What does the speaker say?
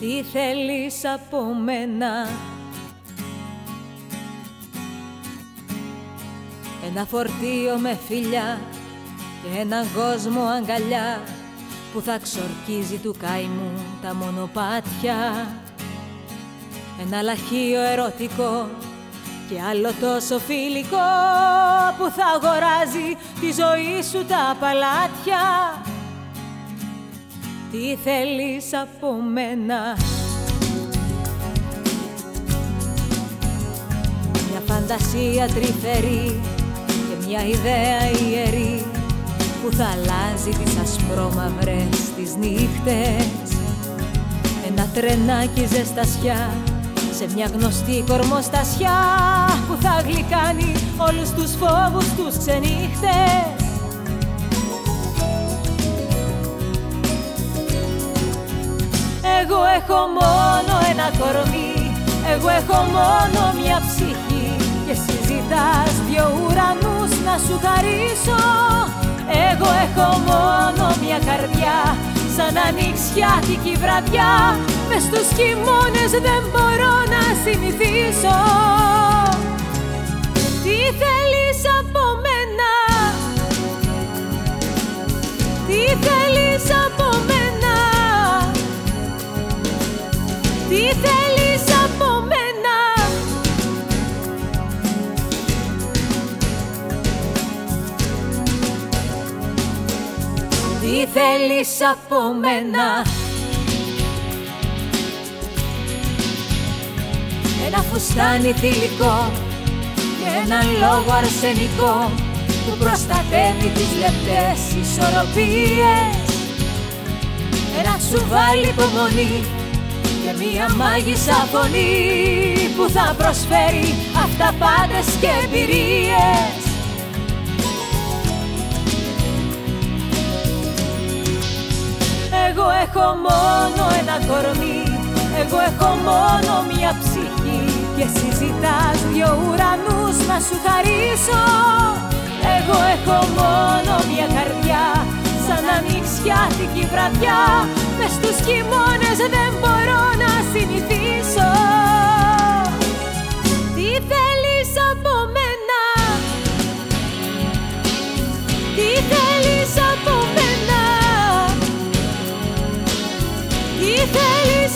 Τι θέλεις από μένα; Ένα φορτίο με φιλιά και έναν κόσμο αγκαλιά που θα ξορκίζει του καημού τα μονοπάτια. Ένα λαχείο ερωτικό και άλλο τόσο φιλικό που θα αγοράζει τη ζωή σου τα παλάτια Τι θέλεις από μένα; Μια φαντασία τρυφερή και μια ιδέα ιερή που θα αλλάζει τις ασπρόμαυρες τις νύχτες. Ένα τρενάκι ζεστασιά σε μια γνωστή κορμοστασιά που θα γλυκάνει όλους τους φόβους τους ξενύχτες έχω μόνο ένα κορμί, εγώ έχω μόνο μια ψυχή. Και συζητάς δυο ουρανούς να σου χαρίσω. Εγώ έχω μόνο μια καρδιά. Σαν ανοιξιάτικη βραδιά. Μες στους χειμώνες δεν μπορώ να συνηθίσω Τι θέλεις από μένα. Ένα φουστάνι θηλυκό και έναν λόγο αρσενικό που προστατεύει τις λεπτές ισορροπίες. Ένα τσουβάλι υπομονή και μία μάγισσα φωνή που θα προσφέρει αυταπάτες και εμπειρίες έχω μόνο ένα κορμί. Εγώ έχω μόνο μια ψυχή. Και συζητάς δυο ουρανούς να σου χαρίσω. Εγώ έχω μόνο μια καρδιά. Σαν ανοιξιάτικη βραδιά. Μες στους χειμώνες δεν μπορώ Τι θέλεις